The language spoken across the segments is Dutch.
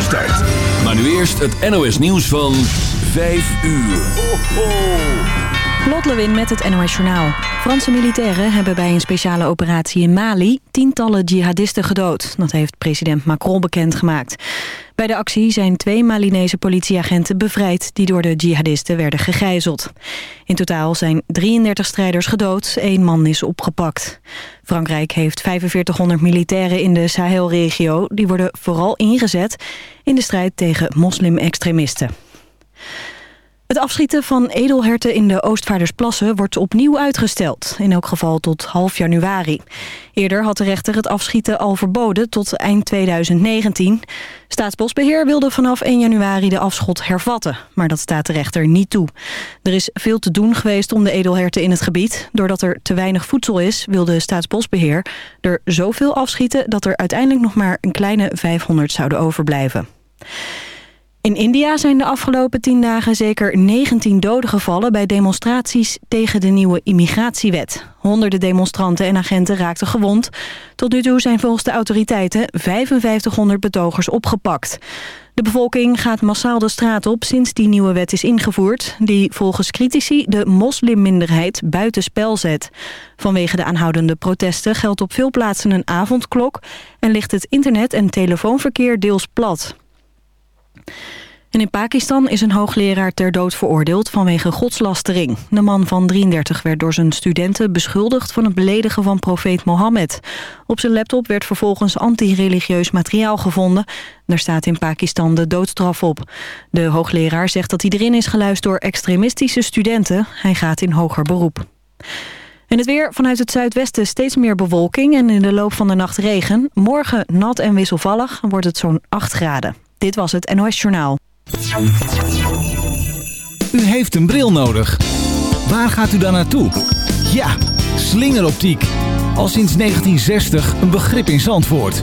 Start. Maar nu eerst het NOS nieuws van 5 uur. Ho, ho. Lot Lewin met het NOS Journaal. Franse militairen hebben bij een speciale operatie in Mali tientallen jihadisten gedood. Dat heeft president Macron bekendgemaakt. Bij de actie zijn twee Malinese politieagenten bevrijd... die door de jihadisten werden gegijzeld. In totaal zijn 33 strijders gedood, één man is opgepakt. Frankrijk heeft 4500 militairen in de Sahelregio. Die worden vooral ingezet in de strijd tegen moslim-extremisten. Het afschieten van edelherten in de Oostvaardersplassen wordt opnieuw uitgesteld. In elk geval tot half januari. Eerder had de rechter het afschieten al verboden tot eind 2019. Staatsbosbeheer wilde vanaf 1 januari de afschot hervatten. Maar dat staat de rechter niet toe. Er is veel te doen geweest om de edelherten in het gebied. Doordat er te weinig voedsel is, wilde Staatsbosbeheer er zoveel afschieten... dat er uiteindelijk nog maar een kleine 500 zouden overblijven. In India zijn de afgelopen tien dagen zeker 19 doden gevallen... bij demonstraties tegen de nieuwe immigratiewet. Honderden demonstranten en agenten raakten gewond. Tot nu toe zijn volgens de autoriteiten 5500 betogers opgepakt. De bevolking gaat massaal de straat op sinds die nieuwe wet is ingevoerd... die volgens critici de moslimminderheid buitenspel zet. Vanwege de aanhoudende protesten geldt op veel plaatsen een avondklok... en ligt het internet- en telefoonverkeer deels plat. In Pakistan is een hoogleraar ter dood veroordeeld vanwege godslastering. De man van 33 werd door zijn studenten beschuldigd van het beledigen van profeet Mohammed. Op zijn laptop werd vervolgens anti-religieus materiaal gevonden. Daar staat in Pakistan de doodstraf op. De hoogleraar zegt dat hij erin is geluisterd door extremistische studenten. Hij gaat in hoger beroep. En het weer vanuit het zuidwesten steeds meer bewolking en in de loop van de nacht regen. Morgen nat en wisselvallig wordt het zo'n 8 graden. Dit was het NOS Journaal. U heeft een bril nodig. Waar gaat u dan naartoe? Ja, slingeroptiek. Al sinds 1960 een begrip in Zandvoort.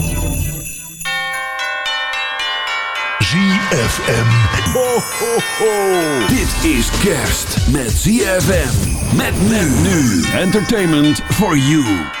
ZFM. Ho, ho, ho. Dit is kerst met ZFM. Met men nu. Entertainment for you.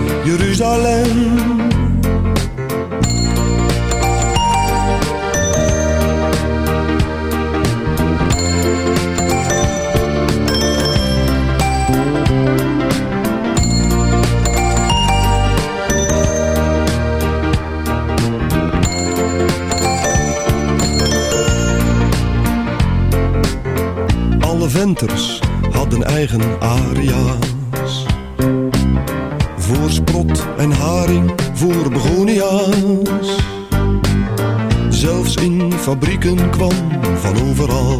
Jeruzalem. Alle venters hadden eigen aria Sprot en haring voor begonia's. Zelfs in fabrieken kwam van overal.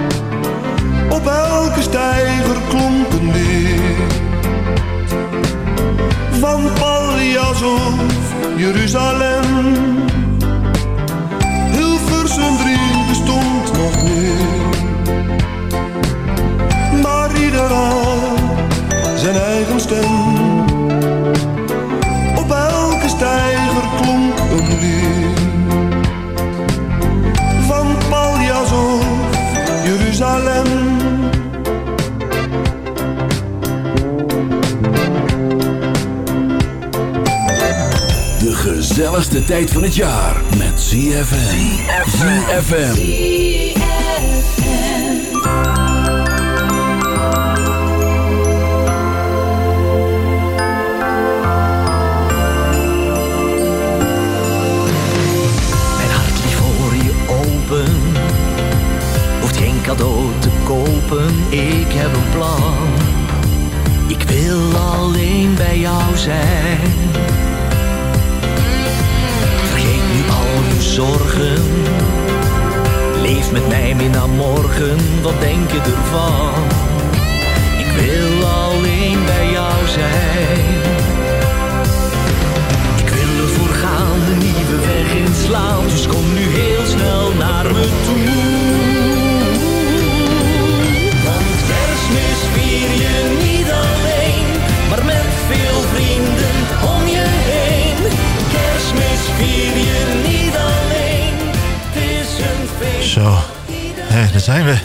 op elke stijger klonken. Van Pallias of Jeruzalem, Hilversum drie bestond nog meer. Maar ieder zijn eigen stem. Gezelligste tijd van het jaar met ZFM. ZFM. Mijn hart ligt voor je open. Hoeft geen cadeau te kopen, ik heb een plan. Ik wil alleen bij jou zijn. Zorgen. Leef met mij mee naar morgen, wat denk je ervan? Ik wil alleen bij jou zijn. Ik wil ervoor gaan, de nieuwe weg inslaan. Dus kom nu heel snel naar me toe. Hé, daar zijn we.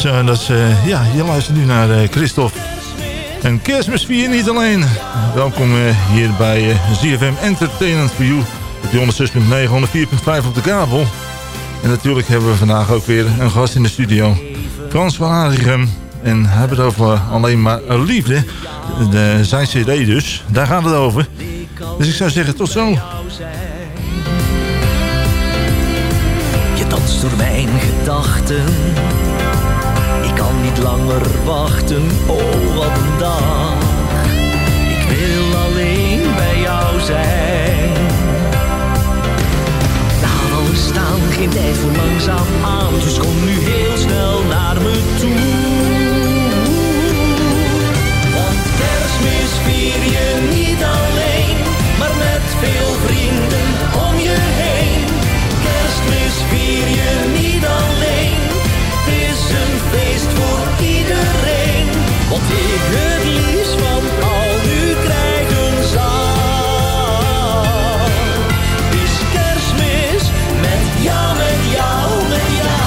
Zo, dat is, eh, ja, je luistert nu naar eh, Christophe. En kerstmis vier niet alleen. Welkom eh, hier bij eh, ZFM Entertainment for You. Op die 106.9, 104.5 op de kabel. En natuurlijk hebben we vandaag ook weer een gast in de studio. Frans van Aardigem. En hebben het over alleen maar liefde. De, zijn cd dus. Daar gaat het over. Dus ik zou zeggen, tot zo. Door mijn gedachten. Ik kan niet langer wachten, oh wat een dag. Ik wil alleen bij jou zijn. Laat alles staan, geen tijd voor langzaam aan. Dus kom nu heel snel naar me toe. Want kerstmis vier je niet alleen, maar met veel vrienden om je heen. Wat ik het liefst van al nu krijgen zou, is kerstmis met jou, met jou, met jou.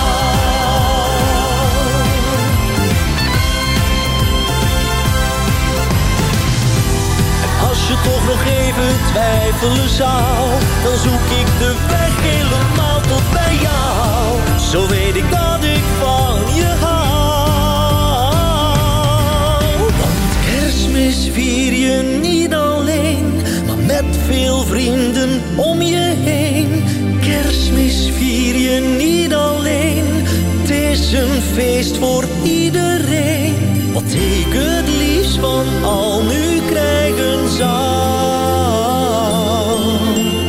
Als je toch nog even twijfelen zou, dan zoek ik de weg helemaal tot bij jou. Zo weet ik dat een feest voor iedereen. Wat ik het liefst van al nu krijgen zou,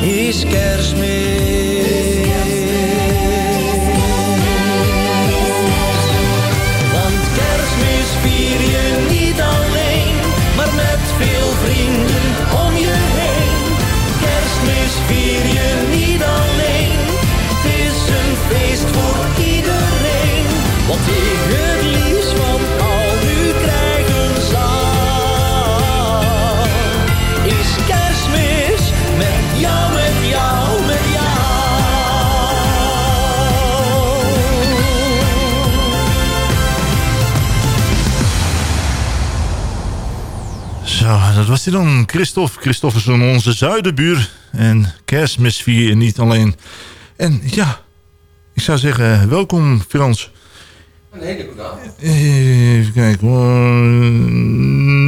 is kerstmis. Zo, dat was hij dan. Christophe. Christophe is van onze zuidenbuur. En kerstmis vier niet alleen. En ja, ik zou zeggen, welkom Frans. Een hele goede avond. Even kijken hoor.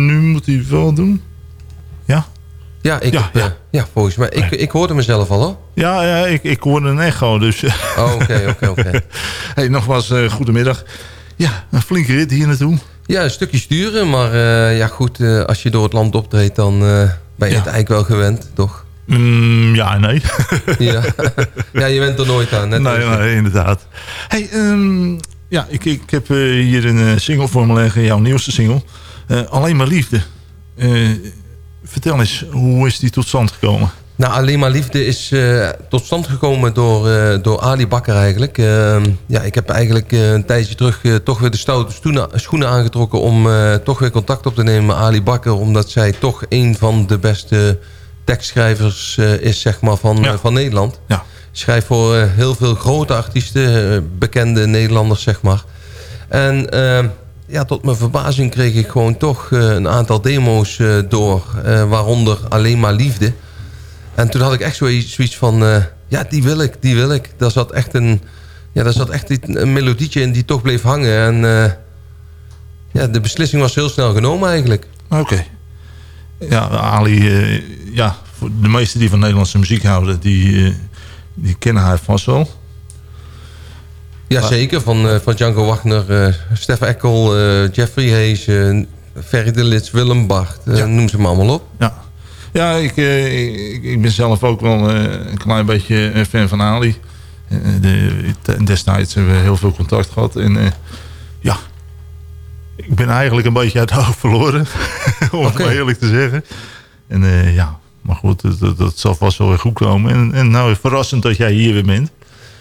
Nu moet hij wel doen. Ja? Ja, ik, Ja, ja, ja. ja. volgens mij. Ik, ik hoorde mezelf al hoor. Ja, ja ik, ik hoorde een echo, dus... Oh, oké, oké, oké. nogmaals, eh, goedemiddag. Ja, een flinke rit hier naartoe. Ja, een stukje sturen, maar eh, ja goed, eh, als je door het land optreedt, dan eh, ben je Ja. het eigenlijk wel gewend, toch? Mm, ja, nee. Ja. ja, je bent er nooit aan. Net nee, inderdaad. Hey, ehm, ja, ik, ik heb hier een single voor me liggen, jouw nieuwste single. Alleen maar liefde. Vertel eens, hoe is die tot stand gekomen? Nou, Alleen maar Liefde is uh, tot stand gekomen door, uh, door Ali Bakker eigenlijk. Uh, ja, ik heb eigenlijk een tijdje terug toch weer de stoute schoenen, aangetrokken... om toch weer contact op te nemen met Ali Bakker... omdat zij toch een van de beste tekstschrijvers is zeg maar, van, Ja. van Nederland. Ja. Schrijft voor heel veel grote artiesten, bekende Nederlanders zeg maar. En ja, tot mijn verbazing kreeg ik gewoon toch een aantal demo's door... waaronder Alleen maar Liefde... En toen had ik echt zoiets van, uh, ja, die wil ik, die wil ik. Daar zat echt een, ja, daar zat echt een melodietje in die toch bleef hangen. En uh, ja, de beslissing was heel snel genomen eigenlijk. Oké. Okay. Ja, Ali, uh, ja, voor de meesten die van Nederlandse muziek houden, die, die kennen haar vast wel. Jazeker, van, van Django Wagner, Stef Eckel, Jeffrey Hayes, Ferry de Lits, Willem Bart, ja. noem ze maar allemaal op. Ja. Ja, ik, ik, ik, ben zelf ook wel een klein beetje een fan van Ali. De, destijds hebben we heel veel contact gehad. En ja, ik ben eigenlijk een beetje uit het oog verloren. om okay. het maar eerlijk te zeggen. En uh, ja, maar goed, dat, dat, zal vast wel weer goed komen. En, en nou, verrassend dat jij hier weer bent.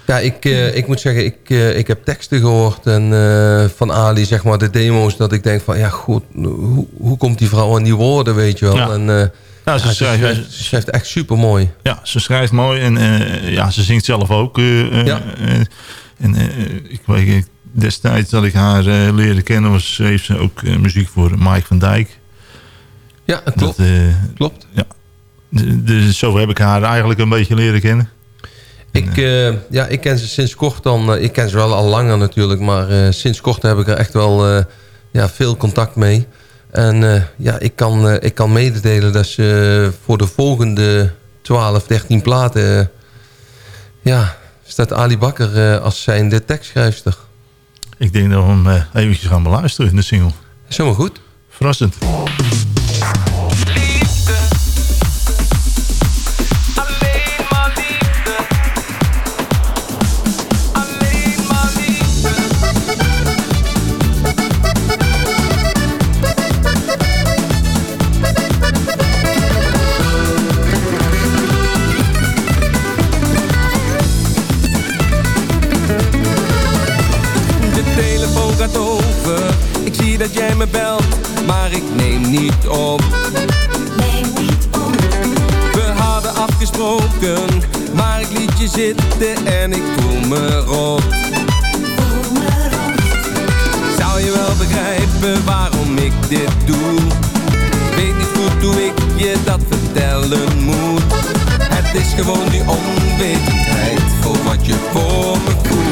Ja, ik, uh, ik moet zeggen, ik, uh, ik heb teksten gehoord en, van Ali, zeg maar, de demo's. Dat ik denk van, ja goed, hoe, hoe komt die vrouw aan die woorden, weet je wel. Ja. En, ja, ze, ja, schrijft, ze, schrijft, ze, schrijft, echt super mooi. Ja, ze schrijft mooi en uh, ja, ze zingt zelf ook. Uh, ja. Uh, en ik weet, destijds dat ik haar leerde kennen, was, schreef ze ook muziek voor Mike van Dijk. Ja, klopt. Dat, klopt. Ja. Dus zo heb ik haar eigenlijk een beetje leren kennen. Ik, ja, ik ken ze sinds kort dan. ik ken ze wel al langer natuurlijk, maar sinds kort heb ik er echt wel ja, veel contact mee. En uh, ja, ik kan, uh, ik kan mededelen dat ze voor de volgende 12, 13 platen... Ja, staat Ali Bakker als zijnde tekstschrijfster. Ik denk dat we hem eventjes gaan beluisteren in de single. Is helemaal goed. Verrassend. Zitten en ik voel me rot. Zou je wel begrijpen waarom ik dit doe? Weet niet goed hoe ik je dat vertellen moet. Het is gewoon die onwetendheid voor wat je voor me voelt.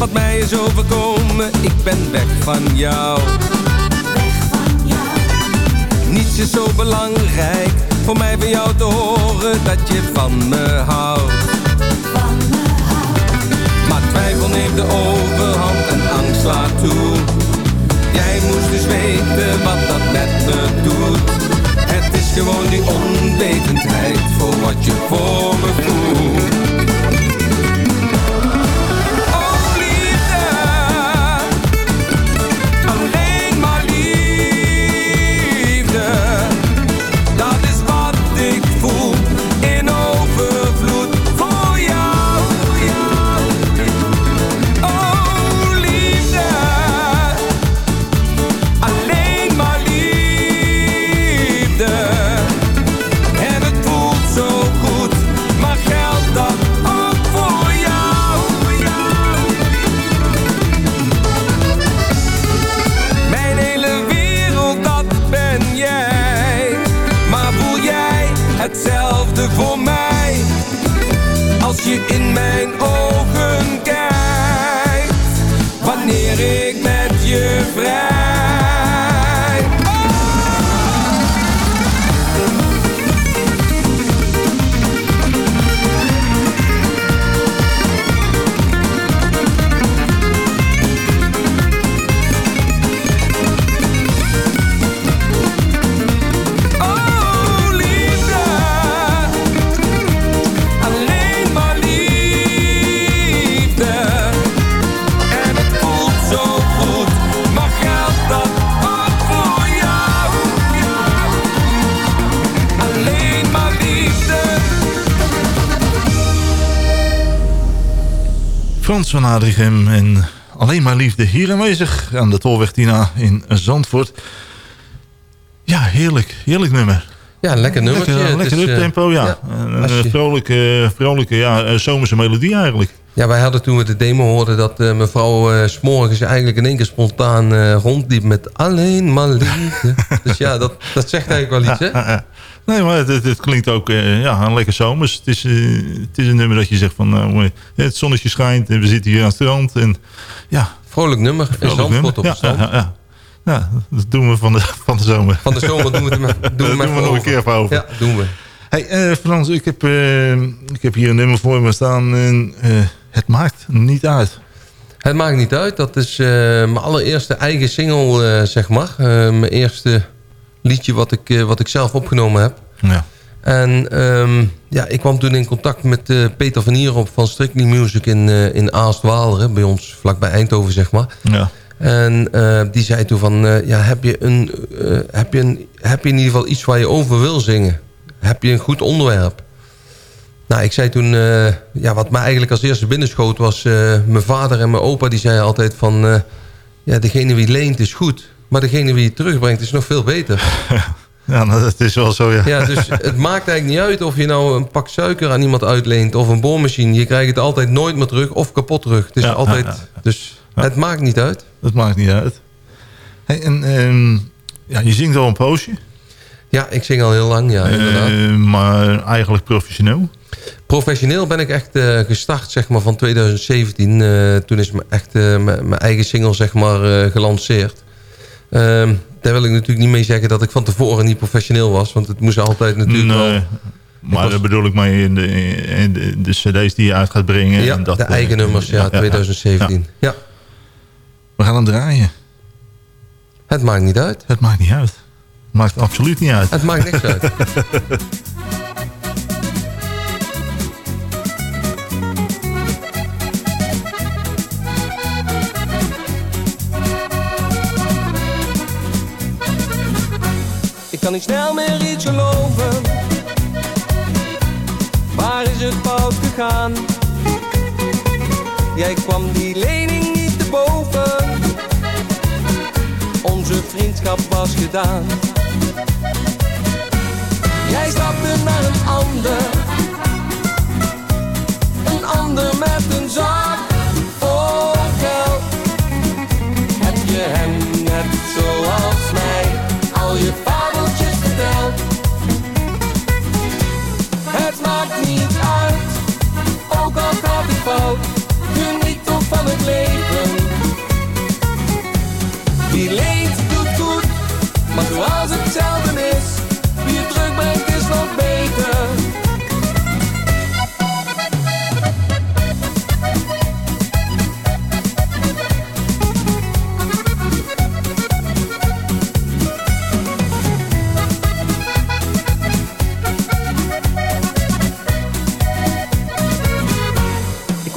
Wat mij is overkomen. Ik ben weg van jou. Weg van jou. Niets is zo belangrijk voor mij van jou te horen dat je van me houdt. Van me houdt. Maar twijfel neemt de overhand en angst slaat toe. Jij moest dus weten wat dat met me doet. Het is gewoon die onwetendheid voor wat je voor me voelt. Je in mijn ogen kijkt. Wanneer ik met je Frans van Adrichem en Alleen maar liefde hier aanwezig aan de Tolweg Tina in Zandvoort. Ja, heerlijk. Heerlijk nummer. Ja, een lekker nummertje. Lekker, lekker eh, uptempo, ja. ja, Een je- vrolijke, vrolijke ja, eh, zomerse melodie eigenlijk. Ja, wij hadden toen we de demo hoorden dat eh, mevrouw eh, s'morgens eigenlijk in één keer spontaan rondliep met alleen maar liefde. dus ja, dat, dat zegt eigenlijk wel iets, hè? Nee, maar het, het, het klinkt ook eh, ja, een lekker zomers. Het is, eh, het is een nummer dat je zegt van... nou, eh, het zonnetje schijnt en we zitten hier aan het strand. En, ja, Vrolijk nummer. Zandvoort nummer. op het strand. Ja, ja, ja. Ja, dat doen we van de, van de zomer. Van de zomer doen we het, er- doen we Doen hem we nog een keer even over. Ja, doen we. Hey, eh, Frans, ik heb, ik heb hier een nummer voor me staan. En, het maakt niet uit. Het maakt niet uit. Dat is mijn allereerste eigen single, zeg maar. Mijn eerste liedje wat ik, eh, wat ik zelf opgenomen heb. Ja. En ehm, ja, ik kwam toen in contact met eh, Peter van Hierop van Strictly Music in, eh in Aalst-Waalre. Bij ons vlakbij Eindhoven, zeg maar. Ja. En die zei toen van, ja, heb, je een, heb, je een, heb je in ieder geval iets waar je over wil zingen? Heb je een goed onderwerp? Nou, ik zei toen, ja, wat mij eigenlijk als eerste binnenschoot was... mijn vader en mijn opa die zeiden altijd van... ja, degene wie leent is goed, maar degene wie het terugbrengt is nog veel beter. Ja, dat is wel zo, ja. Ja, dus het maakt eigenlijk niet uit of je nou een pak suiker aan iemand uitleent... of een boormachine. Je krijgt het altijd nooit meer terug of kapot terug. Het is Ja, altijd, ja, ja. Dus het maakt niet uit. Dat maakt niet uit. Hey, en, ehm, ja, je zingt al een poosje. Ja, ik zing al heel lang, ja, inderdaad. Eh, maar eigenlijk professioneel. Professioneel ben ik echt eh, gestart zeg maar, van 2017. Eh, toen is echt mijn eigen single zeg maar, gelanceerd. Ehm, daar wil ik natuurlijk niet mee zeggen dat ik van tevoren niet professioneel was. Want het moest altijd natuurlijk Nee, wel... maar was- daar bedoel ik mee in de, in de, de cd's die je uit gaat brengen. Ja, en dat, de eh, eigen nummers, ja, 2017. Ja. Ja. We gaan hem draaien. Het maakt niet uit. Het maakt niet uit. Het maakt absoluut niet uit. Het maakt niks uit. kan niet snel meer iets geloven. Waar is het fout gegaan? Jij kwam die lening niet te boven. Onze vriendschap was gedaan. Jij stapte naar een ander. Een ander met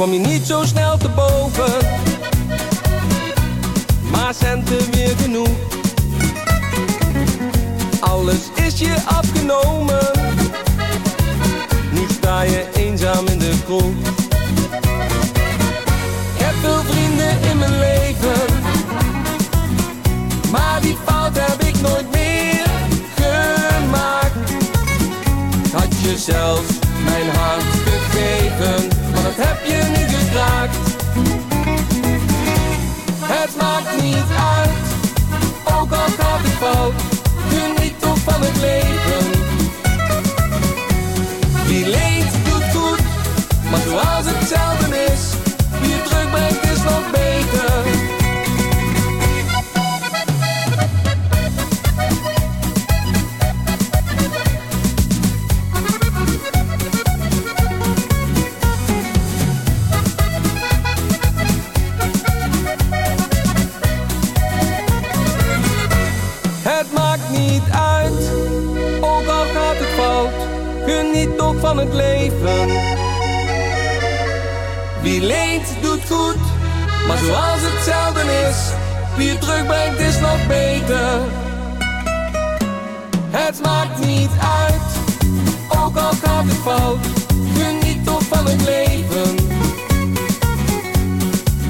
Kwam je niet zo snel te boven, maar centen weer genoeg. Alles is je afgenomen, nu sta je eenzaam in de kroeg. Ik heb veel vrienden in mijn leven, maar die fout heb ik nooit meer gemaakt. Had je zelfs mijn hart gegeven, heb je nu gekraakt. Zoals het zelden is, wie het druk is nog beter. Het maakt niet uit, ook al gaat het fout. Geniet toch van het leven.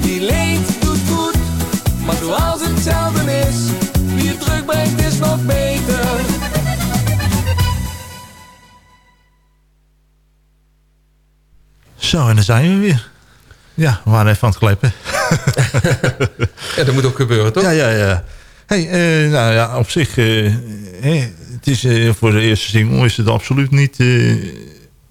Die leed doet goed, maar zoals het zelden is, wie het druk is nog beter. Zo, en dan zijn we weer. Ja, we waren even aan het kleppen. Ja, dat moet ook gebeuren, toch? Ja, ja, ja. Hey, eh, nou ja, op zich... eh, het is, eh, voor de eerste single is het absoluut niet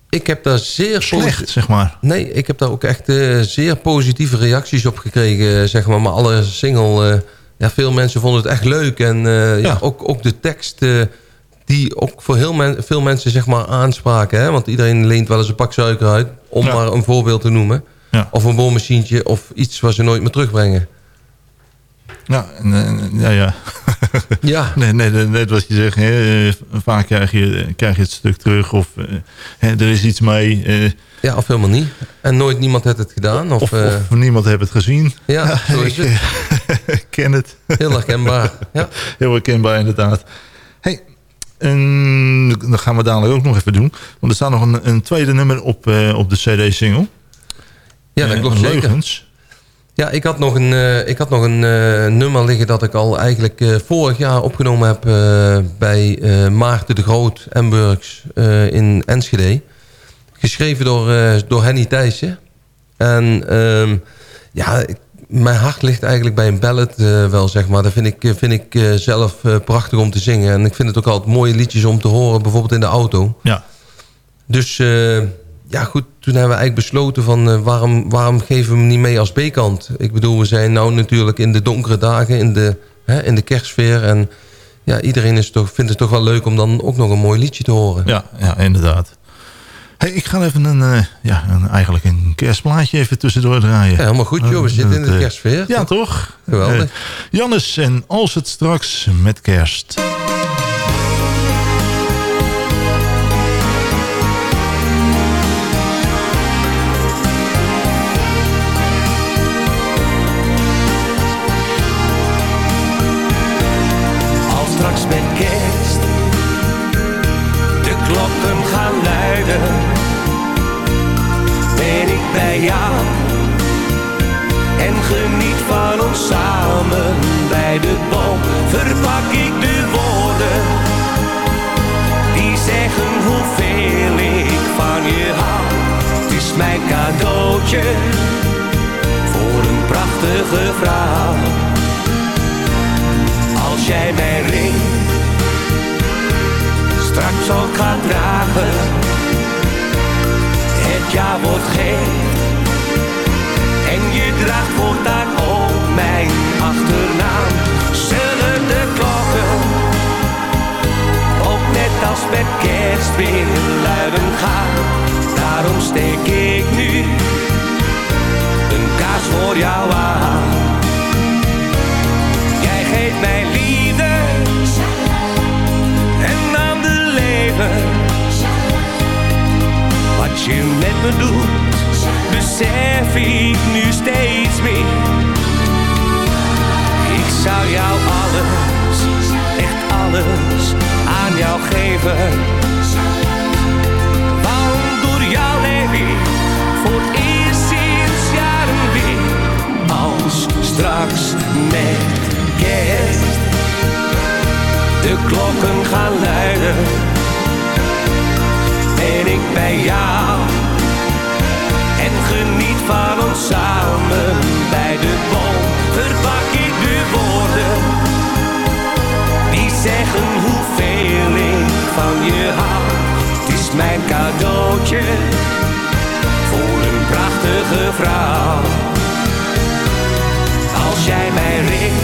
Ik heb daar zeer slecht, zeg maar. Nee, ik heb daar ook echt zeer positieve reacties op gekregen. Zeg maar, maar alle single... ja, veel mensen vonden het echt leuk. En eh, ja. ook, ook de tekst... die ook voor heel men- veel mensen zeg maar, aanspraken. Hè? Want iedereen leent wel eens een pak suiker uit. Om Ja. maar een voorbeeld te noemen. Ja. Of een boormachientje. Of iets wat ze nooit meer terugbrengen. Ja, ja, ja. Ja. Nee, nee, net- wat je zegt, hè, eh, vaak krijg je, krijg je het stuk terug of eh, hè, er is iets mee. eh, Ja, of helemaal niet. En nooit niemand heeft het gedaan. Of, of, eh, of niemand heeft het gezien. ja, zo is ik, het. ik ken het. Heel herkenbaar. Ja. Heel herkenbaar inderdaad. Hey, en dat gaan we dadelijk ook nog even doen. Want er staat nog een, een tweede nummer op, op de CD-single. Ja, dat klopt zeker. Leugens. Ja, ik had nog een, eh, ik had nog een eh, nummer liggen dat ik al eigenlijk eh, vorig jaar opgenomen heb eh, bij eh, Maarten de Groot Emburgs eh, in Enschede. Geschreven door, eh, door Henny Thijssen. En ehm, ja, ik- mijn hart ligt eigenlijk bij een ballad eh, wel, zeg maar. Dat vind ik, eh, vind ik eh, zelf eh, prachtig om te zingen. En ik vind het ook altijd mooie liedjes om te horen, bijvoorbeeld in de auto. Ja. Dus eh, ja goed, toen hebben we eigenlijk besloten van eh, waarom, waarom geven we hem niet mee als B-kant? Ik bedoel, we zijn nou natuurlijk in de donkere dagen, in de, hè, in de kerstsfeer. En ja, iedereen is toch, vindt het toch wel leuk om dan ook nog een mooi liedje te horen. Ja, ja inderdaad. Hey, ik ga even een, eh, ja, een, eigenlijk een kerstplaatje even tussendoor draaien. Ja, helemaal goed joh, we Eh, zitten in de kerstsfeer. Ja, toch? Geweldig. Jannes en Als het straks met kerst. Ook gaat dragen, het jaar wordt geeft en je draagt voortaan ook mijn achternaam. Zullen de klokken ook net als met kerst weer luiden gaan. Daarom steek ik nu een kaars voor jou aan. Jij geeft mij liefde Wat je met me doet, besef ik nu steeds meer. Ik zou jou alles, echt alles, aan jou geven. Want door jou leef voor het eerst sinds jaren weer. Als straks met kerst de klokken gaan luiden, ben ik bij jou en geniet van ons samen bij de boom. Verpak ik de woorden die zeggen hoeveel ik van je hou. Het is mijn cadeautje voor een prachtige vrouw. Als jij mijn ring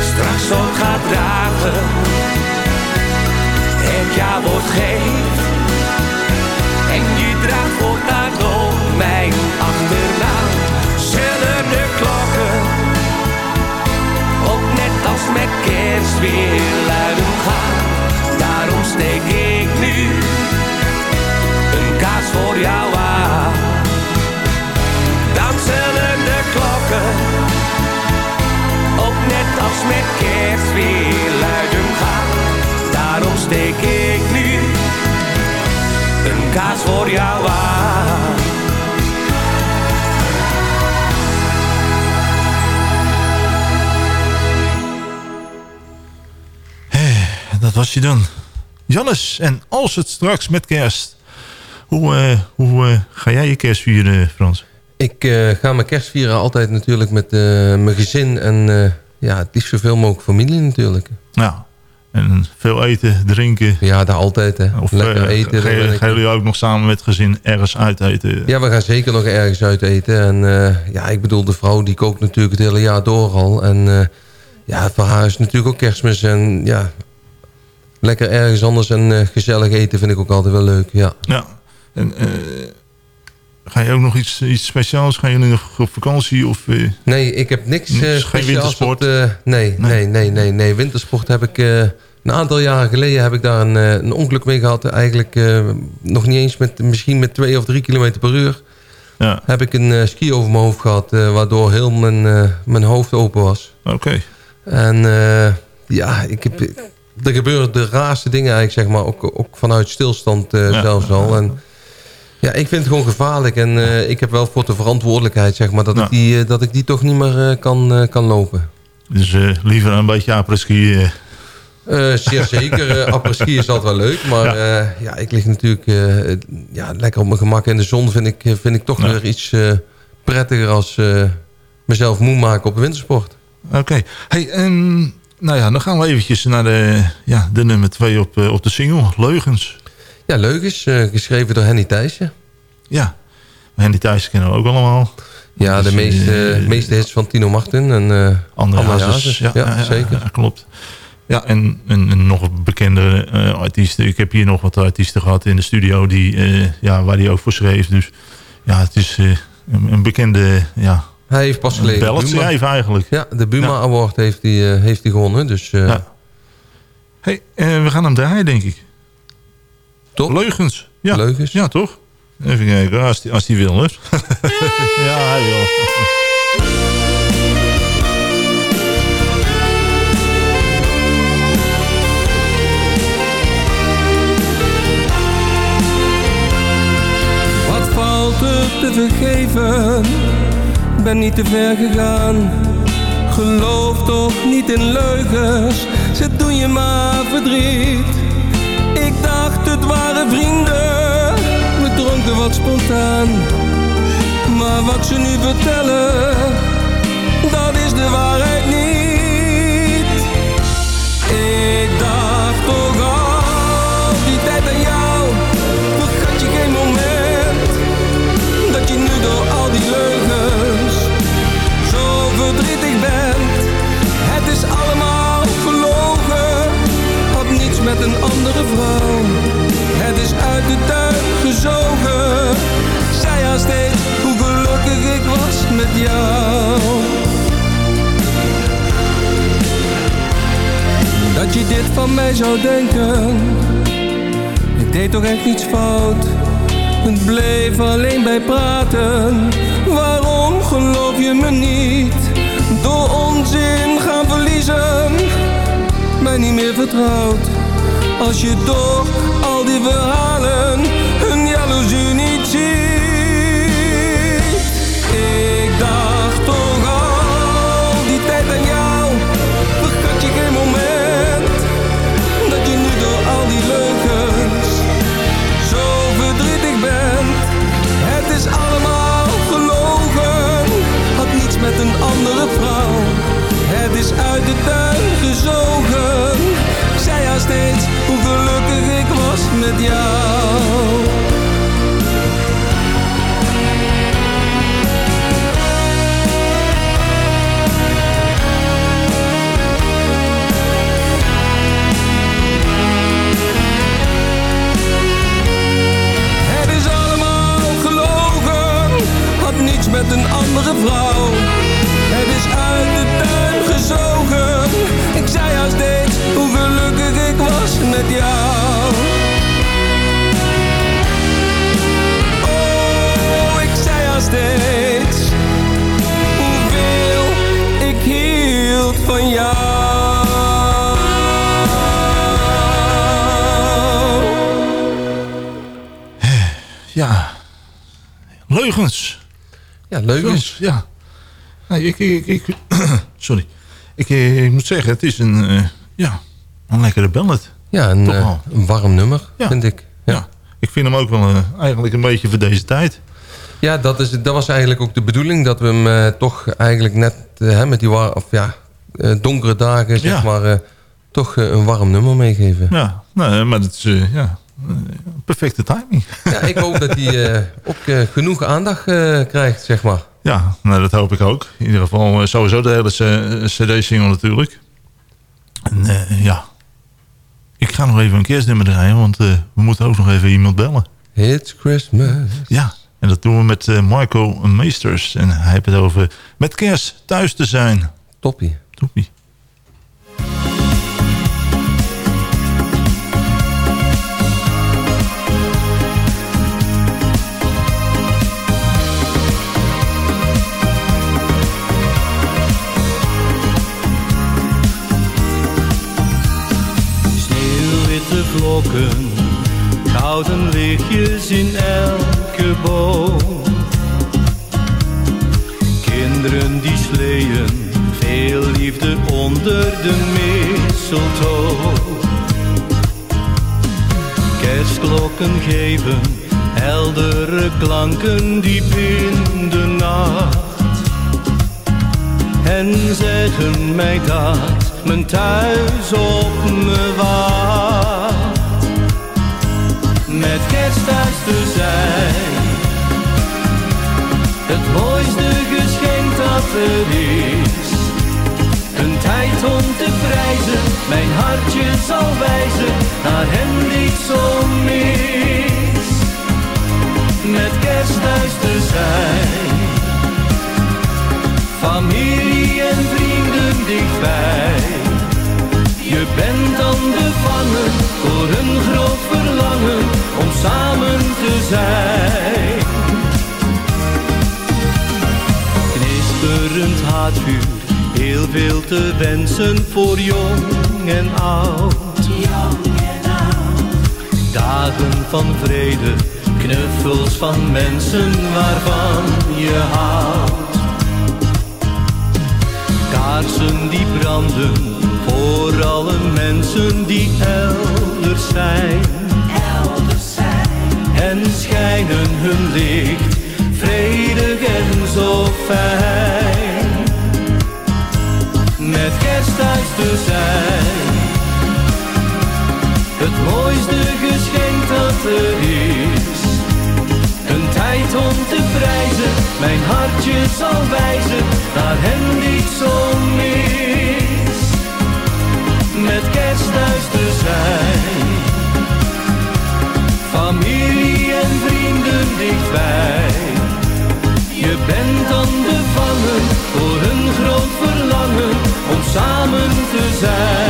straks ook gaat dragen, jaar wordt en je draagt voortaan ook mijn achternaam. Zullen de klokken ook net als met kerst weer luiden gaan. Daarom steek ik nu een kaars voor jou aan. Dan zullen de klokken ook net als met kerst weer. Daarom steek ik nu een kaars voor jou aan. Dat was je dan. Jannes en Als het straks met kerst. Hoe, eh, hoe eh, ga jij je kerst vieren, Frans? Ik eh, ga mijn kerst vieren altijd natuurlijk met eh, mijn gezin. En eh, ja, het liefst zoveel mogelijk familie natuurlijk. Nou, en veel eten, drinken. Ja, daar altijd. Hè. Of Lekker eh, eten. Ga, je- gaan jullie ook nog samen met gezin ergens uit eten? Ja, we gaan zeker nog ergens uit eten. En eh, ja, ik bedoel, de vrouw die kookt natuurlijk het hele jaar door al. En eh, ja, voor haar is natuurlijk ook kerstmis. En ja, lekker ergens anders en gezellig eten vind ik ook altijd wel leuk. Ja. Ja. En, ga je ook nog iets, iets speciaals? Gaan jullie nog op vakantie? Of, Nee, ik heb niks Niks, geen wintersport? op nee, nee, nee, nee, nee. Wintersport heb ik... een aantal jaren geleden heb ik daar een, eh, een ongeluk mee gehad. Eigenlijk eh, nog niet eens met... Misschien met twee of drie kilometer per uur. Ja. Heb ik een eh, ski over mijn hoofd gehad. eh, waardoor heel mijn, mijn hoofd open was. Oké. En ja, ik heb, er gebeuren de raarste dingen eigenlijk, zeg maar. Ook, ook vanuit stilstand Ja. zelfs al. En ja, ik vind het gewoon gevaarlijk. En ik heb wel voor de verantwoordelijkheid, zeg maar, dat, ik, die, dat ik die toch niet meer kan, kan lopen. Dus liever een beetje apres-ski. eh. Eh, zeer zeker. Uh, Après-ski is altijd wel leuk. Maar ja, ja ik lig natuurlijk eh, ja, lekker op mijn gemak in de zon. Vind ik, vind ik toch Ja. weer iets eh, prettiger als eh, mezelf moe maken op de wintersport. Oké. Hey, en, nou ja, dan gaan we eventjes naar de, ja, de nummer 2 op, eh, op de single. Leugens. Ja, eh, geschreven door Henny Thijssen. Ja. Henny Thijs kennen we ook allemaal. Ja, de Dus, meeste, eh, meeste hits van Tino Martin en eh Hazes. Hazes. Ja, Ja, zeker. ja, klopt. Ja, en, en, en nog bekende eh, artiesten. Ik heb hier nog wat artiesten gehad in de studio die, eh, ja, waar hij ook voor schreef. Dus ja, het is eh, een, een bekende ja, Hij heeft pas een geleden Buma, schrijven eigenlijk. ja, de Buma Ja. Award heeft hij, eh, heeft hij gewonnen. Dus Ja. Hey, we gaan hem draaien, denk ik. Toch? Leugens. Ja, Leugens. ja toch? Even kijken, als die, die wil, hè? ja, hij wil. Vergeven? Ben niet te ver gegaan. Geloof toch niet in leugens, ze doen je maar verdriet. Ik dacht het waren vrienden, we dronken wat spontaan. Maar wat ze nu vertellen, dat is de waarheid niet. Zou denken Ik deed toch echt niets fout. Het bleef alleen bij praten Waarom geloof je me niet? Door onzin gaan verliezen Mij niet meer vertrouwd. Als je door al die verhalen uit de tuin gezogen zei haar steeds hoe gelukkig ik was met jou met een andere vrouw. Gezogen, ik zei haar steeds hoe gelukkig ik was met jou. Oh, ik zei haar steeds hoeveel ik hield van jou. Ja. Leugens. Ja, leugens. Ja. Nee, ik, ik, ik, sorry. Ik, eh, ik moet zeggen, het is een, eh, ja, een lekkere ballad. Ja, een, Toch eh, een warm nummer, Ja. vind ik. Ja. ik vind hem ook wel eigenlijk een beetje voor deze tijd. Ja, dat, is, dat was eigenlijk ook de bedoeling. Dat we hem toch eigenlijk net hè, met die war, of, ja, donkere dagen, zeg Ja. maar, toch een warm nummer meegeven. Ja, nee, maar het is ja, perfecte timing. Ja, ik hoop dat hij eh, ook eh, genoeg aandacht eh, krijgt, zeg maar. Ja, nou, dat hoop ik ook. In ieder geval sowieso de hele CD-single natuurlijk. En ja, ik ga nog even een kerstnummer draaien, want we moeten ook nog even iemand bellen. It's Christmas. Ja, en dat doen we met eh, Marco Meesters. En hij heeft het over met kerst thuis te zijn. Toppie. Toppie. Gouden lichtjes in elke boom. Kinderen die sleeën, veel liefde onder de mistletoe. Kerstklokken geven heldere klanken diep in de nacht. En zeggen mij dat mijn thuis op me wacht. Zijn. Het mooiste geschenk dat er is. Een tijd om te prijzen. Mijn hartje zal wijzen naar hem die zo mis. Met kerst thuis te zijn. Familie en vrienden dichtbij. Je bent dan bevangen voor een groot verlangen om samen te zijn. Knisperend haatvuur, heel veel te wensen voor jong en oud. Dagen van vrede, knuffels van mensen waarvan je houdt. Kaarsen die branden voor alle mensen die elders zijn. En schijnen hun licht vredig en zo fijn. Met kerst thuis te zijn. Het mooiste geschenk dat er is. Een tijd om te prijzen, mijn hartje zal wijzen naar hem die ik zo mis. Met kerst thuis te zijn. Familie en vrienden dichtbij. Je bent dan bevangen voor een groot verlangen om samen te zijn.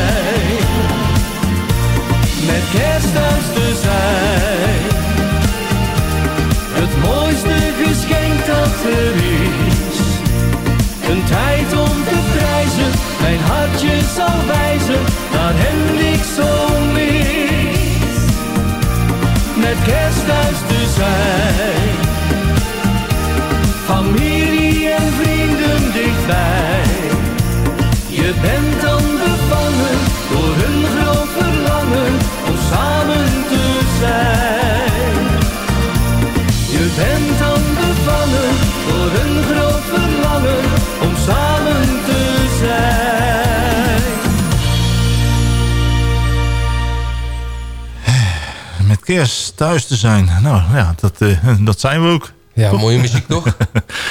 Thuis te zijn. Nou ja, dat, eh, dat zijn we ook. Ja, mooie muziek toch?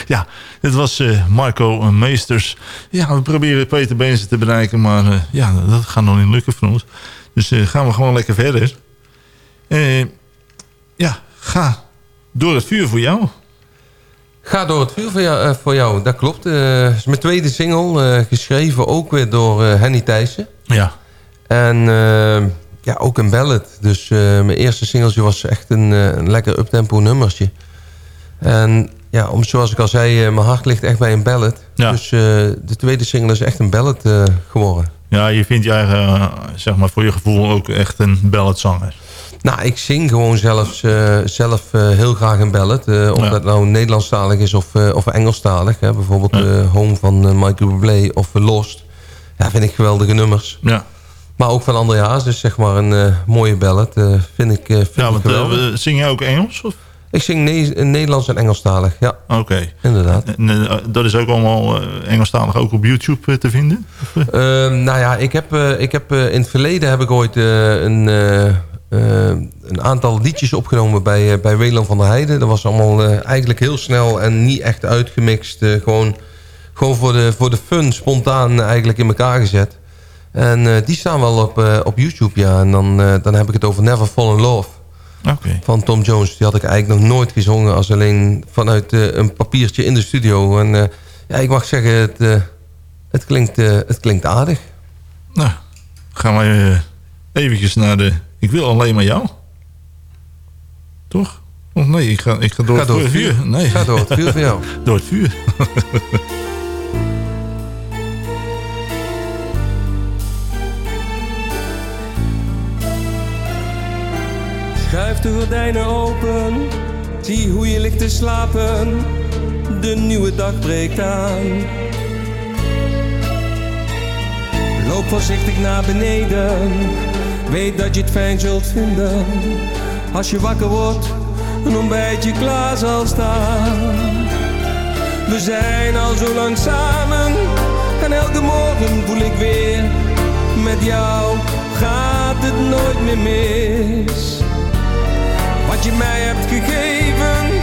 ja, dit was eh, Marco Meesters. Ja, we proberen Peter Beense te bereiken, maar eh, ja, dat gaat nog niet lukken voor ons. Dus gaan we gewoon lekker verder. Ja, ga door het vuur voor jou. Ga door het vuur voor jou, voor jou. dat klopt. Het is mijn tweede single, geschreven ook weer door Henny Thijssen. Ja. En ja, ook een ballad. Dus eh, mijn eerste singeltje was echt een, eh, een lekker uptempo nummertje. En ja, om, zoals ik al zei, eh, mijn hart ligt echt bij een ballad. Ja. Dus de tweede single is echt een ballad geworden. Ja, je vindt je eigen, zeg maar voor je gevoel ook echt een balladzanger. Nou, ik zing gewoon zelfs, zelf heel graag een ballad. eh, of Ja. dat nou Nederlandstalig is of, of Engelstalig. Hè. Bijvoorbeeld Ja. Home van Michael Bublé of Lost. Ja, vind ik geweldige nummers. Ja. Maar ook van André Haas is zeg maar een eh, mooie ballad. eh, vind ik, eh, vind Ja, want zing jij ook Engels? Of? Ik zing Ne- Nederlands en Engelstalig, ja. Oké. Inderdaad. En, dat is ook allemaal Engelstalig ook op YouTube te vinden? Ehm, nou ja, ik heb, ik heb, in het verleden heb ik ooit een, een aantal liedjes opgenomen bij, bij van der Heijden. Dat was allemaal eigenlijk heel snel en niet echt uitgemixt. gewoon gewoon voor, de, voor de fun, spontaan eigenlijk in elkaar gezet. En eh, die staan wel op, eh, op YouTube, ja. En dan, eh, dan heb ik het over Never Fall in Love. Van Tom Jones. Die had ik eigenlijk nog nooit gezongen... als alleen vanuit een papiertje in de studio. En ja, ik mag zeggen, het, het, klinkt, het klinkt aardig. Nou, gaan we eventjes naar de... Ik wil alleen maar jou. Toch? Of nee, ik ga, ik ga door, Ga door het vuur. Nee. Ga door het vuur voor jou. door het vuur. Schuif de gordijnen open, zie hoe je ligt te slapen. De nieuwe dag breekt aan. Loop voorzichtig naar beneden, weet dat je het fijn zult vinden. Als je wakker wordt, een ontbijtje klaar zal staan. We zijn al zo lang samen en elke morgen voel ik weer. Met jou gaat het nooit meer mis. Je mij hebt gegeven,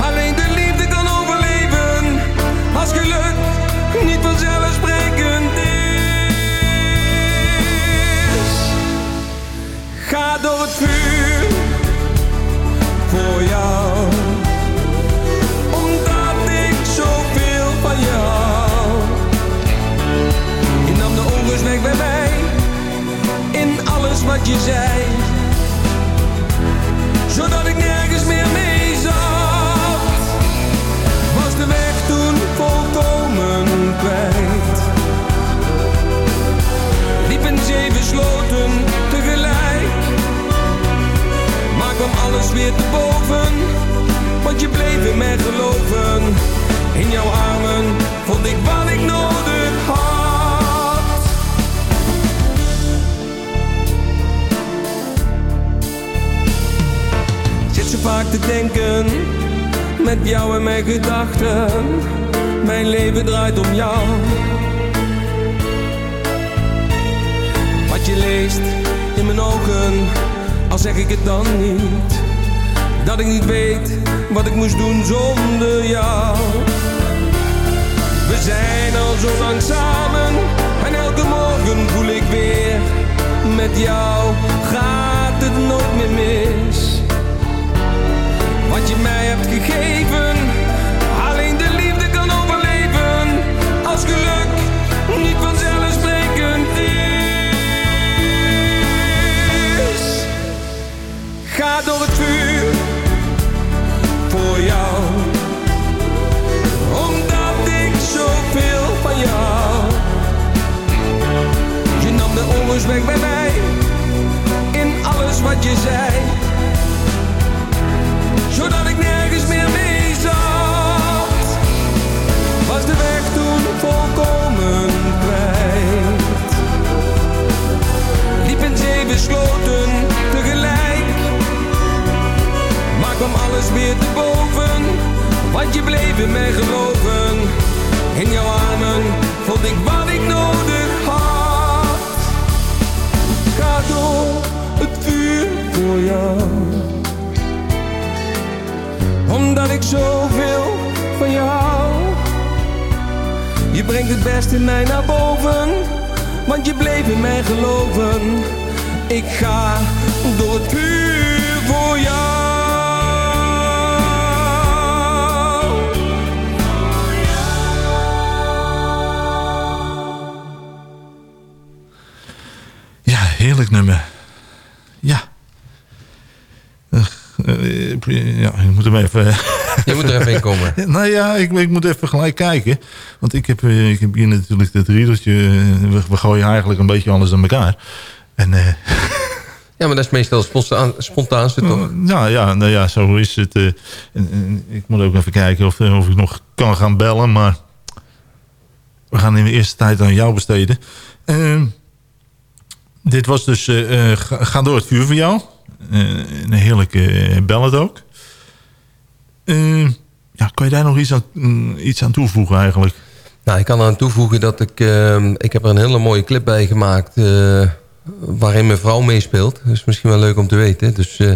alleen de liefde kan overleven. Als geluk niet vanzelfsprekend is. Ga door het vuur voor jou. Omdat ik zoveel van je hou. Je nam de onrust weg bij mij. In alles wat je zei. Zodat ik nergens meer mee Met jou en mijn gedachten. Mijn leven draait om jou. Wat je leest in mijn ogen. Al zeg ik het dan niet. Dat ik niet weet wat ik moest doen zonder jou. We zijn al zo lang samen en elke morgen voel ik weer. Met jou gaat het nooit meer mis. Mij hebt gegeven, alleen de liefde kan overleven. Als geluk niet vanzelfsprekend is. Ga door het vuur voor jou omdat ik zoveel van je hou. Je nam de onrust weg bij mij, in alles wat je zei. Tegelijk. Maar kwam alles weer te boven, want je bleef in mij geloven. In jouw armen vond ik wat ik nodig had. Ga door het vuur voor jou. Omdat ik zoveel van je hou. Je brengt het beste in mij naar boven, want je bleef in mij geloven. Ik ga door het vuur voor jou. Ja, heerlijk nummer. Ja. Eh, eh, ja, ik moet hem even... Je moet er even in komen. nou ja, ik, ik moet even gelijk kijken. Want ik heb, eh, ik heb hier natuurlijk het riedeltje. We, we gooien eigenlijk een beetje alles aan elkaar. En eh, Ja, maar dat is meestal spontaan, spontaanste toch? nou, ja, nou ja, zo is het. eh. en, en ik moet ook even kijken of, eh, of ik nog kan gaan bellen. Maar we gaan in de eerste tijd aan jou besteden. Ehm, dit was dus Ga door het vuur voor jou. Een heerlijke ballad ook. Eh, ja, kan je daar nog iets aan, mm, iets aan toevoegen eigenlijk? Nou, ik kan eraan toevoegen dat ik... ehm, ik heb er een hele mooie clip bij gemaakt... waarin mijn vrouw meespeelt. Dat is misschien wel leuk om te weten. Dus eh,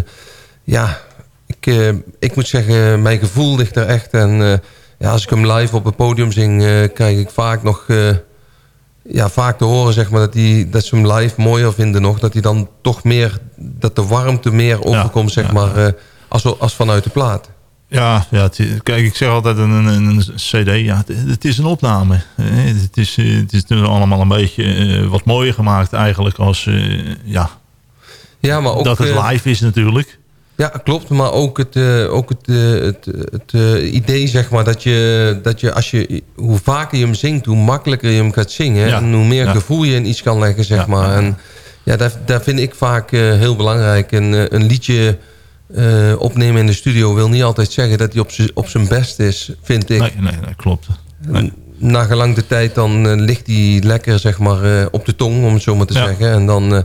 ja, ik, eh, ik moet zeggen... mijn gevoel ligt er echt. En eh, ja, als ik hem live op het podium zing... krijg ik vaak nog... ja, vaak te horen zeg maar, dat, die, dat ze hem live mooier vinden nog. Dat hij dan toch meer... dat de warmte meer overkomt zeg maar, als, als vanuit de plaat. Ja, ja het, kijk, ik zeg altijd een, een, een cd, ja, het, het is een opname. Eh, Het is, eh, het is nu allemaal een beetje eh, wat mooier gemaakt eigenlijk als, ja, Ja, maar ook, dat het live is natuurlijk. Ja, klopt. Maar ook het, ook het, het, het idee, zeg maar, dat je, dat je als je... Hoe vaker je hem zingt, hoe makkelijker je hem gaat zingen. Ja. En hoe meer Ja. gevoel je in iets kan leggen, zeg Ja, maar. En ja, daar, daar vind ik vaak heel belangrijk. Een, een liedje eh, opnemen in de studio wil niet altijd zeggen dat hij op op zijn best is, vind ik. Nee, nee, nee klopt. Nee. Na gelang de tijd dan eh, ligt hij lekker, zeg maar, eh, op de tong, om het zo maar te Ja. zeggen. En dan,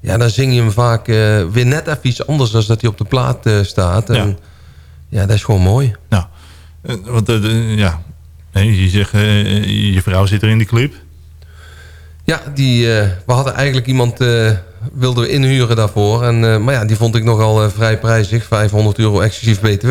ja, dan zing je hem vaak weer net even iets anders dan dat hij op de plaat staat. En, Ja. ja, dat is gewoon mooi. Nou, want, de- ja, je zegt, je vrouw zit er in die clip. Ja, die, we hadden eigenlijk iemand wilden we inhuren daarvoor. En, eh, maar ja, die vond ik nogal eh, vrij prijzig. 500 euro exclusief btw.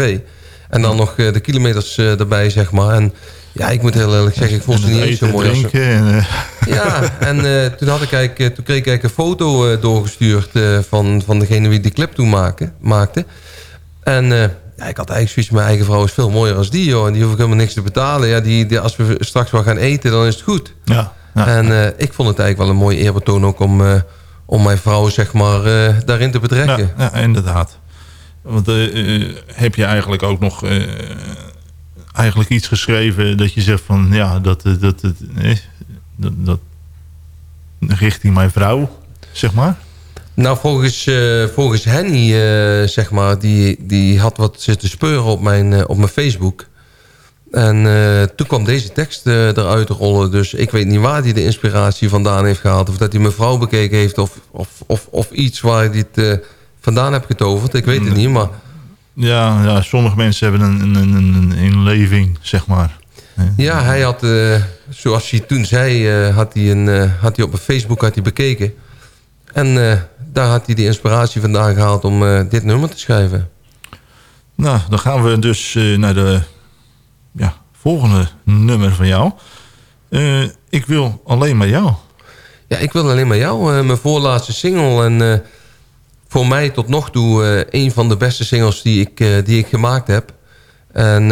En dan nog eh, de kilometers erbij, zeg maar. En ja, ik moet heel eerlijk zeggen, ik vond ze niet eens zo mooi. drinken. En, Ja, en toen, had ik eigenlijk, toen kreeg ik eigenlijk een foto doorgestuurd van, van degene die die clip toen maken, maakte. En ja, ik had eigenlijk zoiets, mijn eigen vrouw is veel mooier als die, joh. En die hoef ik helemaal niks te betalen. Ja, die, die, als we straks wel gaan eten, dan is het goed. ja, ja. En ik vond het eigenlijk wel een mooi eerbetoon ook om, om mijn vrouw, zeg maar, eh, daarin te betrekken. Ja, ja, inderdaad. Want eh, eh, heb je eigenlijk ook nog eigenlijk iets geschreven dat je zegt van ja, dat, dat, dat, dat, dat richting mijn vrouw, zeg maar. Nou, volgens, volgens Henny, zeg maar, die, die had wat zitten speuren op mijn, op mijn Facebook. En eh, toen kwam deze tekst eh, eruit rollen. Dus ik weet niet waar hij de inspiratie vandaan heeft gehaald. Of dat hij mijn vrouw bekeken heeft. Of, of, of, of iets waar hij het eh, vandaan heeft getoverd. Ik weet het niet, maar... Ja, ja, sommige mensen hebben een, een, een, een inleving, zeg maar. Ja, hij had, zoals hij toen zei, had, hij een, had hij op Facebook had hij bekeken. En daar had hij die inspiratie vandaan gehaald om dit nummer te schrijven. Nou, dan gaan we dus naar de volgende nummer van jou. Eh, ik wil alleen maar jou. Ja, ik wil alleen maar jou, eh, mijn voorlaatste single. En eh, voor mij tot nog toe een van de beste singles die ik, die ik gemaakt heb. En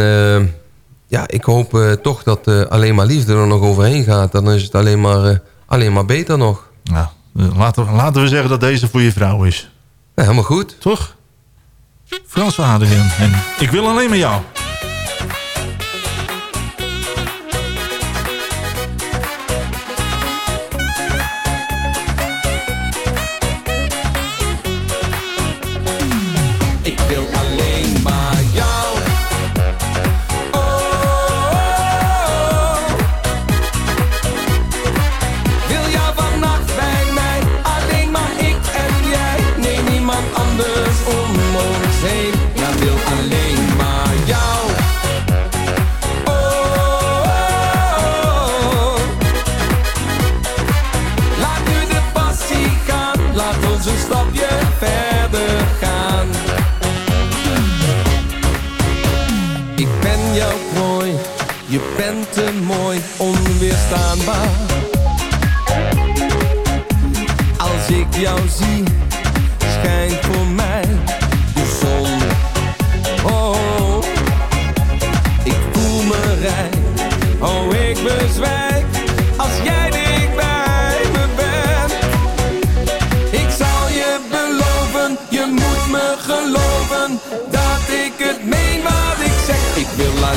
ja, ik hoop toch dat Alleen maar Liefde er nog overheen gaat. Dan is het alleen maar, alleen maar beter nog. Nou, laten, we, laten we zeggen dat deze voor je vrouw is. Ja, helemaal goed. Toch? Frans van. En ik wil alleen maar jou.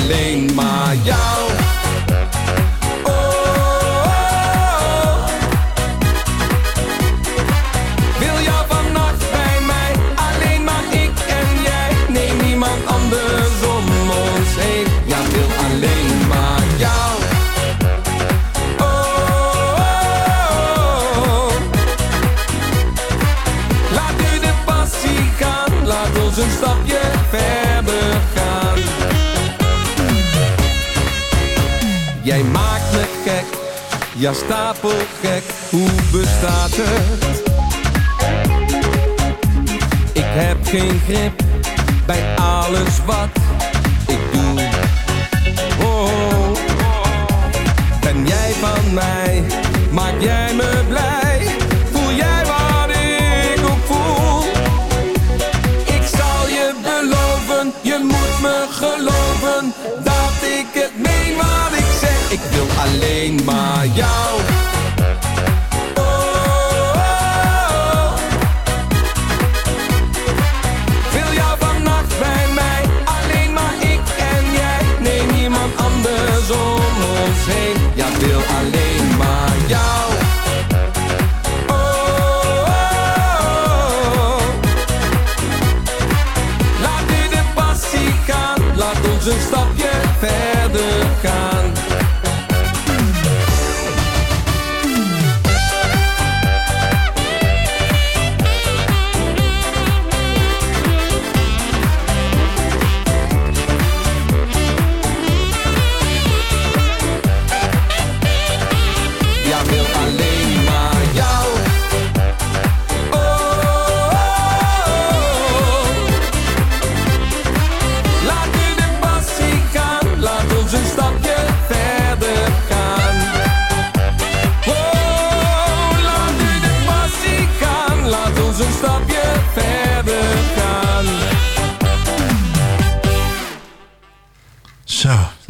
Wil alleen ja stapelgek, hoe bestaat het? Ik heb geen grip bij alles wat alleen maar jou. Wil jou vannacht bij mij, alleen maar ik en jij. Neem niemand anders om ons heen. Ja, wil alleen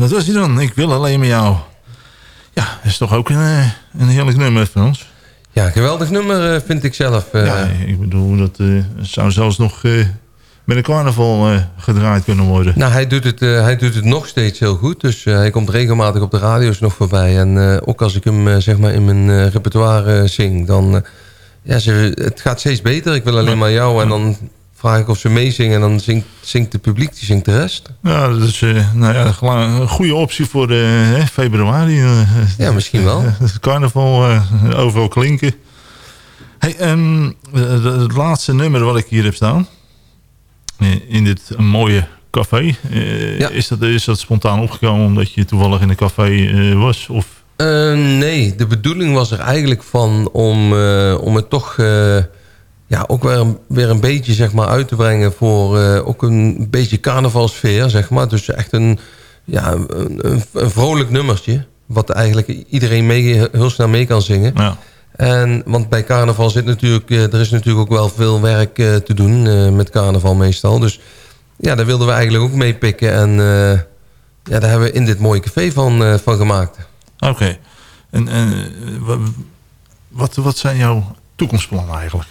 dat was hij dan. Ik wil alleen met jou. Ja, dat is toch ook een, eh, een heerlijk nummer van ons. Ja, geweldig nummer eh, vind ik zelf. eh. Ja, ik bedoel, dat zou zelfs nog eh, met een carnaval gedraaid kunnen worden. Nou, hij doet, het, hij doet het nog steeds heel goed. Dus hij komt regelmatig op de radio's nog voorbij. En ook als ik hem zeg maar in mijn repertoire zing, dan... ja, ze, het gaat steeds beter. Ik wil alleen maar jou. En dan vraag ik of ze meezingen. En dan zingt, zingt de publiek, die zingt de rest. Ja, dat is eh, nou ja, een goede optie voor eh, februari. eh. Ja, misschien wel. Het carnaval overal klinken. Hey, ehm, eh, het laatste nummer wat ik hier heb staan. In dit mooie café. is, dat, is dat spontaan opgekomen omdat je toevallig in een café was? Of nee, de bedoeling was er eigenlijk van om, om het toch ja, ook weer een, weer een beetje zeg maar, uit te brengen voor eh, ook een beetje carnavalsfeer. Zeg maar. Dus echt een, ja, een, een, vrolijk nummertje. Wat eigenlijk iedereen mee, heel snel mee kan zingen. Ja. En, want bij carnaval zit natuurlijk, eh, er is natuurlijk ook wel veel werk eh, te doen met carnaval meestal. Dus ja, daar wilden we eigenlijk ook mee pikken. En ja, daar hebben we in dit mooie café van, van gemaakt. Oké. En, en wa- wat, wat zijn jouw toekomstplannen eigenlijk?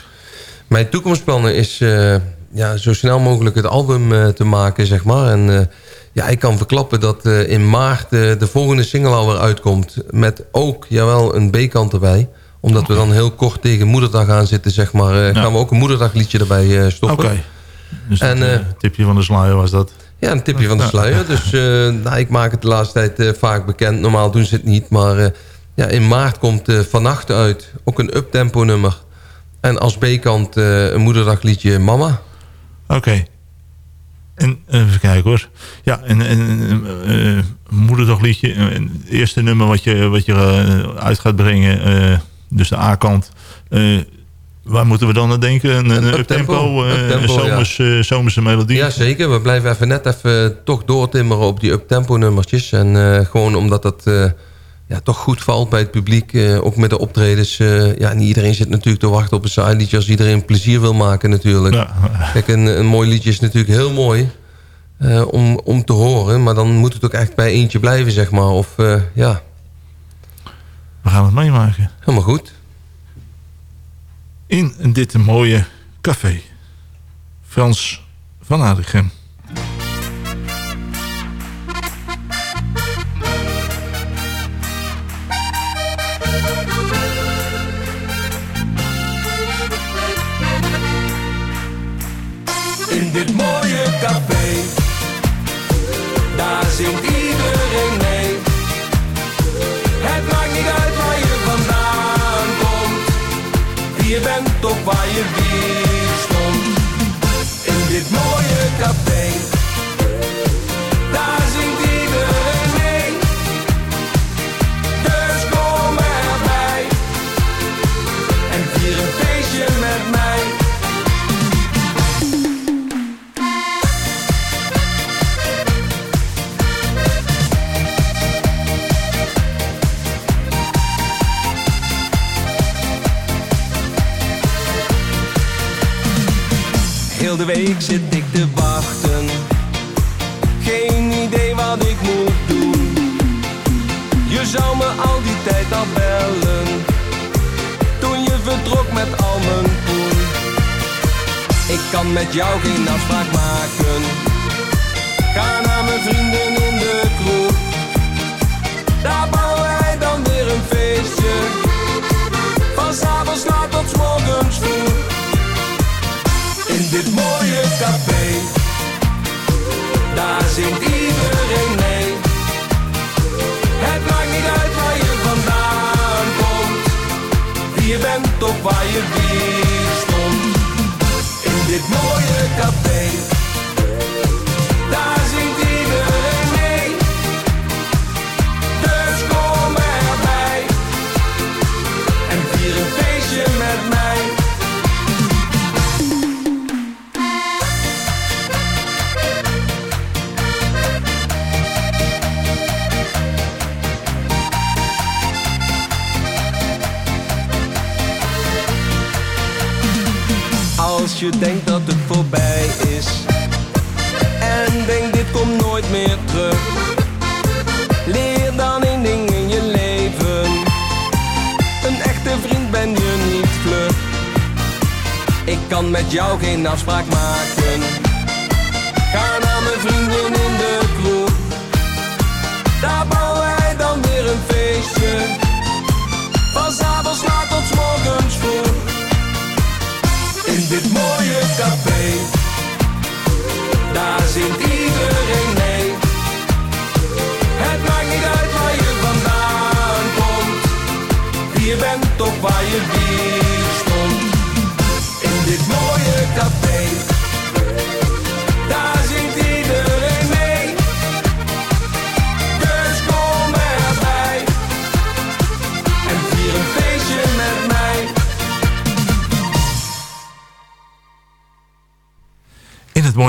Mijn toekomstplannen is eh, ja, zo snel mogelijk het album eh, te maken, zeg maar. En eh, ja, ik kan verklappen dat in maart de volgende single alweer uitkomt. Met ook, jawel, een B-kant erbij. Omdat we dan heel kort tegen moederdag aan zitten, zeg maar. Gaan we ook een moederdagliedje erbij stoppen. Oké. Dus En, dat, eh, eh, tipje van de sluier was dat. Ja, een tipje van de sluier. Dus nou, ik maak het de laatste tijd vaak bekend. Normaal doen ze het niet, maar ja, in maart komt Vannacht uit. Ook een uptempo nummer. En als B-kant eh, een moederdagliedje Mama. Oké. En even kijken hoor. Ja, en, en eh, eh, moederdagliedje. eh, Het eerste nummer wat je, wat je eh, uit gaat brengen. eh, dus de A-kant. eh, waar moeten we dan aan denken? Een, een uptempo. eh, zomers, eh, zomerse melodie. Ja, zeker. We blijven even net even toch doortimmeren op die uptempo nummertjes. En eh, gewoon omdat dat eh, ja, toch goed valt bij het publiek. eh, ook met de optredens. eh, ja, niet iedereen zit natuurlijk te wachten op een saai liedje... als iedereen plezier wil maken natuurlijk. Ja. Kijk, een, een mooi liedje is natuurlijk heel mooi eh, om, om te horen. Maar dan moet het ook echt bij eentje blijven, zeg maar. Of ja, We gaan het meemaken. helemaal goed. In dit mooie café. Frans van Aardigem. Zingt iedereen mee. Het maakt niet uit waar je vandaan komt, wie je bent of waar je weer stond. In dit mooie zit ik te wachten. Geen idee wat ik moet doen. Je zou me al die tijd al bellen. Toen je vertrok met al mijn poen. Ik kan met jou geen afspraak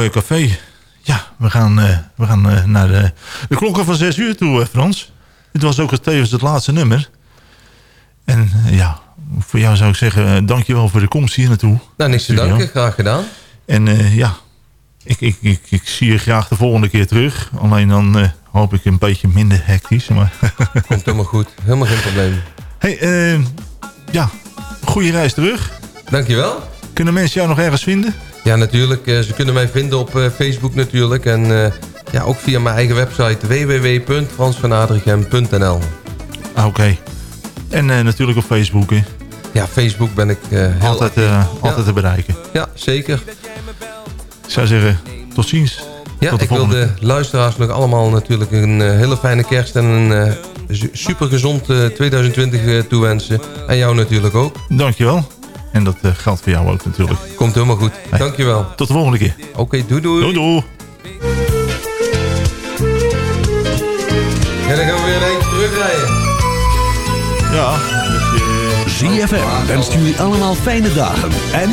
mooie café. Ja, we gaan, eh, we gaan eh, naar de, de klokken van 6 uur toe, eh, Frans. Dit was ook het- tevens het laatste nummer. En ja, voor jou zou ik zeggen, dankjewel voor de komst hier naartoe. Nou, niks te danken. Graag gedaan. En ja, ik, ik, ik, ik zie je graag de volgende keer terug. Alleen dan hoop ik een beetje minder hectisch. Maar Komt helemaal goed. Helemaal geen probleem. hey, ja, goede reis terug. Dankjewel. Kunnen mensen jou nog ergens vinden? Ja, natuurlijk. eh, Ze kunnen mij vinden op eh, Facebook natuurlijk. En eh, ja, ook via mijn eigen website www.fransvanadrichem.nl Ah, Oké. En natuurlijk op Facebook. Hè. Ja, Facebook ben ik heel Altijd, altijd te bereiken. Ja, zeker. Ik zou zeggen, tot ziens. Ja, tot ik wil de luisteraars nog allemaal natuurlijk een hele fijne kerst en een eh, super gezond 2020 eh, toewensen. En jou natuurlijk ook. Dankjewel. En dat eh, geldt voor jou ook natuurlijk. Komt helemaal goed. Hey. Dankjewel. Tot de volgende keer. Oké, doei doei. Doei doei. En dan gaan we weer een terugrijden. Ja. ZFM wenst jullie allemaal fijne dagen. En